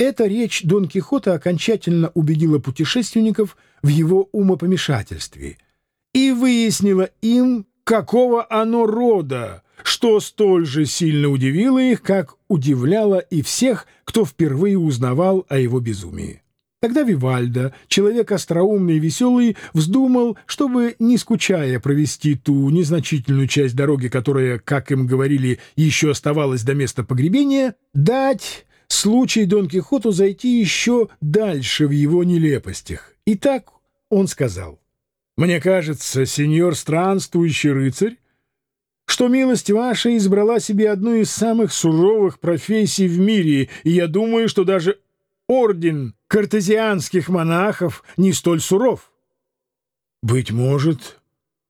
Эта речь Дон Кихота окончательно убедила путешественников в его умопомешательстве и выяснила им, какого оно рода, что столь же сильно удивило их, как удивляло и всех, кто впервые узнавал о его безумии. Тогда Вивальдо, человек остроумный и веселый, вздумал, чтобы, не скучая, провести ту незначительную часть дороги, которая, как им говорили, еще оставалась до места погребения, дать случай Дон Кихоту зайти еще дальше в его нелепостях. И так он сказал, «Мне кажется, сеньор странствующий рыцарь, что милость ваша избрала себе одну из самых суровых профессий в мире, и я думаю, что даже орден картезианских монахов не столь суров. — Быть может,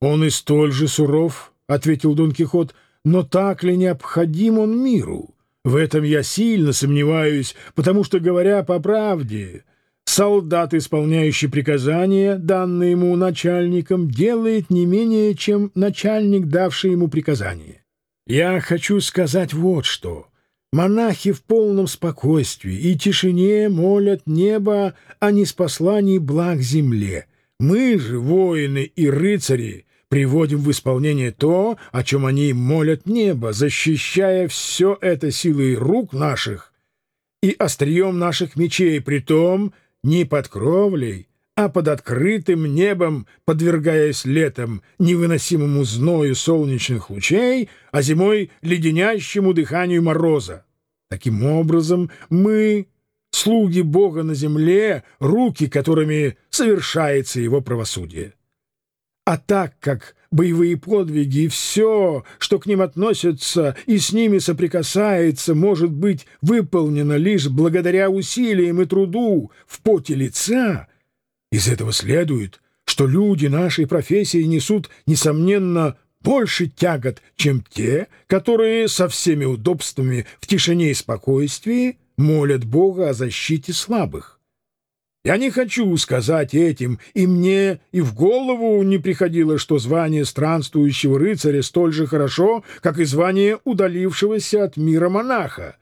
он и столь же суров, — ответил Дон Кихот, — но так ли необходим он миру? В этом я сильно сомневаюсь, потому что, говоря по правде, солдат, исполняющий приказания, данные ему начальником, делает не менее, чем начальник, давший ему приказание. Я хочу сказать вот что — Монахи в полном спокойствии и тишине молят небо о неспослании благ земле. Мы же, воины и рыцари, приводим в исполнение то, о чем они молят небо, защищая все это силой рук наших и острием наших мечей, притом не под кровлей, а под открытым небом, подвергаясь летом невыносимому зною солнечных лучей, а зимой леденящему дыханию мороза. Таким образом, мы, слуги Бога на земле, руки, которыми совершается его правосудие. А так как боевые подвиги и все, что к ним относится и с ними соприкасается, может быть выполнено лишь благодаря усилиям и труду в поте лица, из этого следует, что люди нашей профессии несут, несомненно, больше тягот, чем те, которые со всеми удобствами в тишине и спокойствии молят Бога о защите слабых. Я не хочу сказать этим, и мне и в голову не приходило, что звание странствующего рыцаря столь же хорошо, как и звание удалившегося от мира монаха.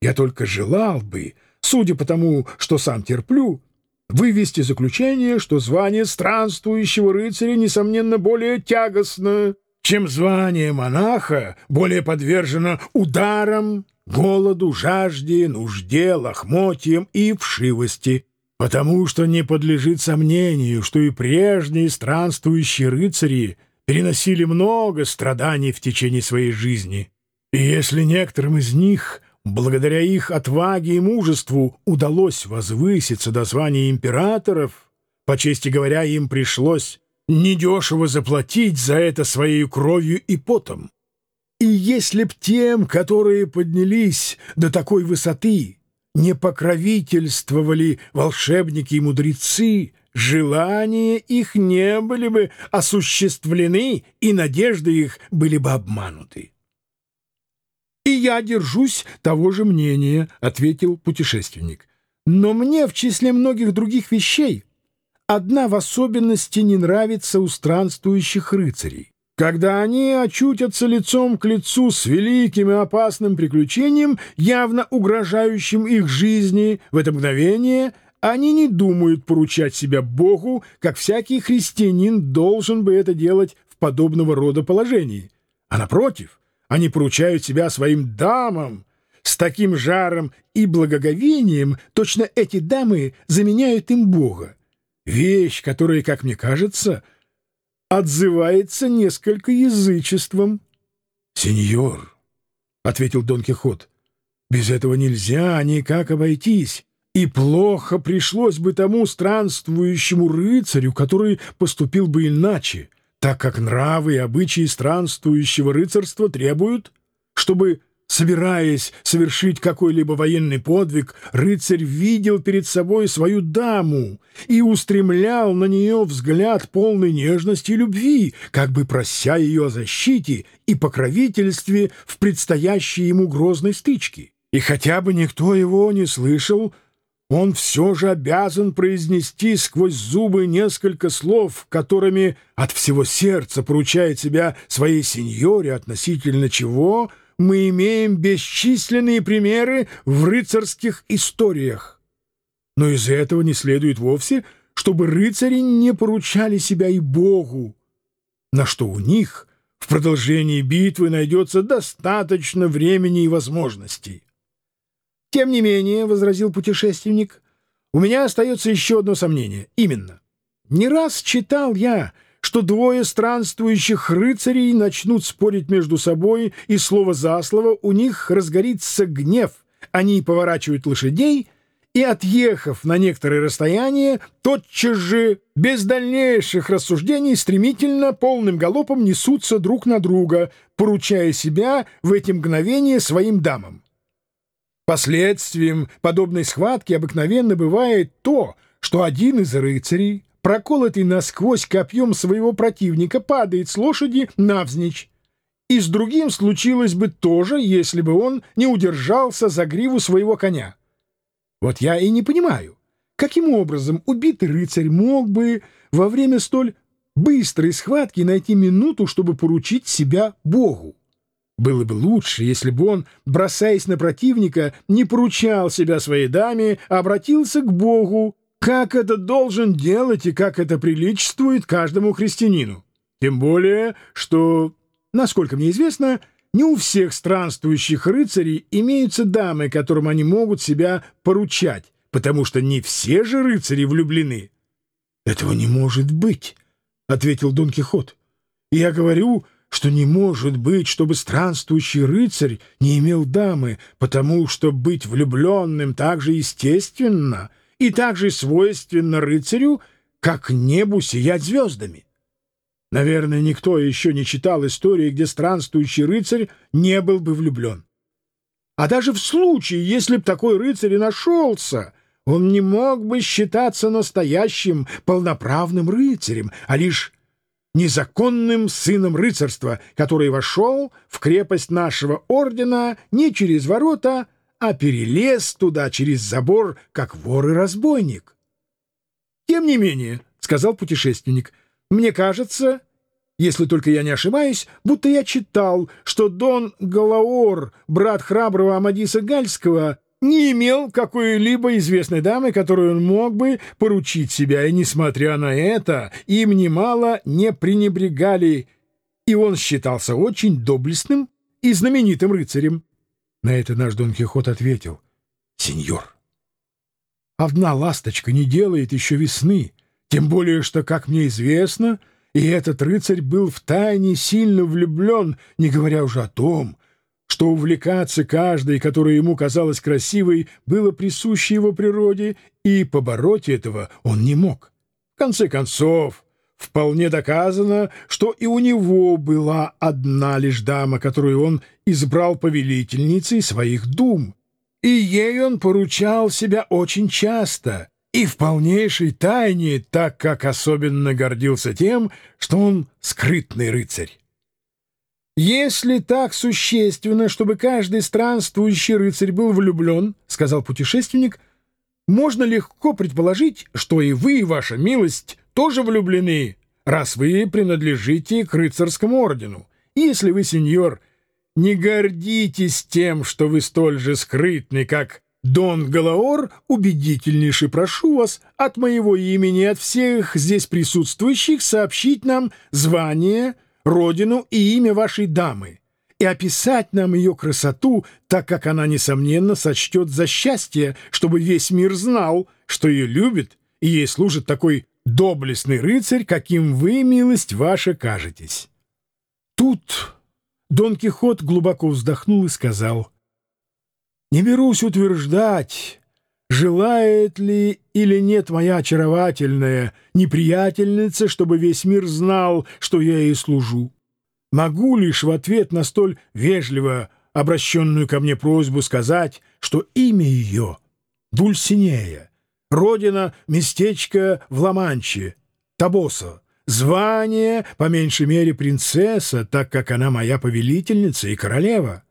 Я только желал бы, судя по тому, что сам терплю, вывести заключение, что звание странствующего рыцаря, несомненно, более тягостно, чем звание монаха более подвержено ударам, голоду, жажде, нужде, лохмотьям и вшивости, потому что не подлежит сомнению, что и прежние странствующие рыцари переносили много страданий в течение своей жизни. И если некоторым из них, благодаря их отваге и мужеству, удалось возвыситься до звания императоров, по чести говоря, им пришлось недешево заплатить за это своей кровью и потом. И если б тем, которые поднялись до такой высоты, не покровительствовали волшебники и мудрецы, желания их не были бы осуществлены, и надежды их были бы обмануты. «И я держусь того же мнения», — ответил путешественник. «Но мне в числе многих других вещей одна в особенности не нравится у странствующих рыцарей. Когда они очутятся лицом к лицу с великим и опасным приключением, явно угрожающим их жизни в это мгновение, они не думают поручать себя Богу, как всякий христианин должен бы это делать в подобного рода положении. А напротив, они поручают себя своим дамам, с таким жаром и благоговением точно эти дамы заменяют им Бога. Вещь, которая, как мне кажется, отзывается несколько язычеством. — Сеньор, — ответил Дон Кихот, — без этого нельзя никак обойтись, и плохо пришлось бы тому странствующему рыцарю, который поступил бы иначе, так как нравы и обычаи странствующего рыцарства требуют, чтобы Собираясь совершить какой-либо военный подвиг, рыцарь видел перед собой свою даму и устремлял на нее взгляд полной нежности и любви, как бы прося ее о защите и покровительстве в предстоящей ему грозной стычке. И хотя бы никто его не слышал, он все же обязан произнести сквозь зубы несколько слов, которыми от всего сердца поручает себя своей сеньоре, относительно чего — мы имеем бесчисленные примеры в рыцарских историях. Но из этого не следует вовсе, чтобы рыцари не поручали себя и Богу, на что у них в продолжении битвы найдется достаточно времени и возможностей. «Тем не менее», — возразил путешественник, — «у меня остается еще одно сомнение. Именно. Не раз читал я, что двое странствующих рыцарей начнут спорить между собой, и слово за слово у них разгорится гнев. Они поворачивают лошадей — и, отъехав на некоторое расстояние, тотчас же, без дальнейших рассуждений, стремительно, полным галопом несутся друг на друга, поручая себя в эти мгновения своим дамам. Последствием подобной схватки обыкновенно бывает то, что один из рыцарей, проколотый насквозь копьем своего противника, падает с лошади навзничь. И с другим случилось бы то же, если бы он не удержался за гриву своего коня. Вот я и не понимаю, каким образом убитый рыцарь мог бы во время столь быстрой схватки найти минуту, чтобы поручить себя Богу. Было бы лучше, если бы он, бросаясь на противника, не поручал себя своей даме, а обратился к Богу, как это должен делать и как это приличествует каждому христианину. Тем более, что, насколько мне известно, не у всех странствующих рыцарей имеются дамы, которым они могут себя поручать, потому что не все же рыцари влюблены. — Этого не может быть, — ответил Дон Кихот. — Я говорю, что не может быть, чтобы странствующий рыцарь не имел дамы, потому что быть влюбленным так же естественно и так же свойственно рыцарю, как небу сиять звездами. Наверное, никто еще не читал истории, где странствующий рыцарь не был бы влюблен. А даже в случае, если б такой рыцарь и нашелся, он не мог бы считаться настоящим полноправным рыцарем, а лишь незаконным сыном рыцарства, который вошел в крепость нашего ордена не через ворота, а перелез туда через забор, как вор и разбойник. «Тем не менее», — сказал путешественник, — мне кажется, если только я не ошибаюсь, будто я читал, что Дон Галаор, брат храброго Амадиса Гальского, не имел какой-либо известной дамы, которую он мог бы поручить себя, и, несмотря на это, им немало не пренебрегали, и он считался очень доблестным и знаменитым рыцарем. На это наш Дон Кихот ответил, «Сеньор, одна ласточка не делает еще весны». Тем более, что, как мне известно, и этот рыцарь был втайне сильно влюблен, не говоря уже о том, что увлекаться каждой, которая ему казалась красивой, было присуще его природе, и побороть этого он не мог. В конце концов, вполне доказано, что и у него была одна лишь дама, которую он избрал повелительницей своих дум, и ей он поручал себя очень часто — и в полнейшей тайне, так как особенно гордился тем, что он скрытный рыцарь. «Если так существенно, чтобы каждый странствующий рыцарь был влюблен, — сказал путешественник, — можно легко предположить, что и вы, ваша милость, тоже влюблены, раз вы принадлежите к рыцарскому ордену. Если вы, сеньор, не гордитесь тем, что вы столь же скрытный, как Дон Галаор, убедительнейше прошу вас от моего имени от всех здесь присутствующих сообщить нам звание, родину и имя вашей дамы и описать нам ее красоту, так как она, несомненно, сочтет за счастье, чтобы весь мир знал, что ее любит, и ей служит такой доблестный рыцарь, каким вы, милость ваша, кажетесь. Тут Дон Кихот глубоко вздохнул и сказал — не берусь утверждать, желает ли или нет моя очаровательная неприятельница, чтобы весь мир знал, что я ей служу. Могу лишь в ответ на столь вежливо обращенную ко мне просьбу сказать, что имя ее — Дульсинея, родина — местечко в Ла-Манче, Табосо, звание, по меньшей мере, принцесса, так как она моя повелительница и королева.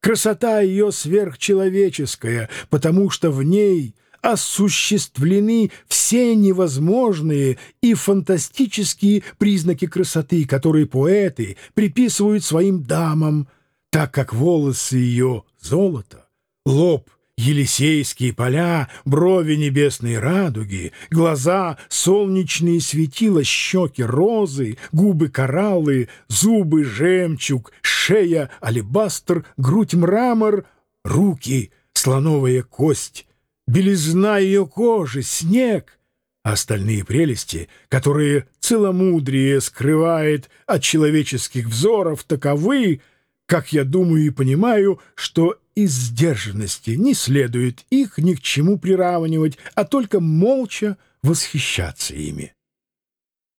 Красота ее сверхчеловеческая, потому что в ней осуществлены все невозможные и фантастические признаки красоты, которые поэты приписывают своим дамам, так как волосы ее — золото, лоб — Елисейские поля, брови небесные радуги, глаза — солнечные светила, щеки — розы, губы — кораллы, зубы — жемчуг, шея — алебастр, грудь — мрамор, руки — слоновая кость, белизна ее кожи — снег, а остальные прелести, которые целомудрие скрывает от человеческих взоров, таковы — как я думаю и понимаю, что из сдержанности не следует их ни к чему приравнивать, а только молча восхищаться ими.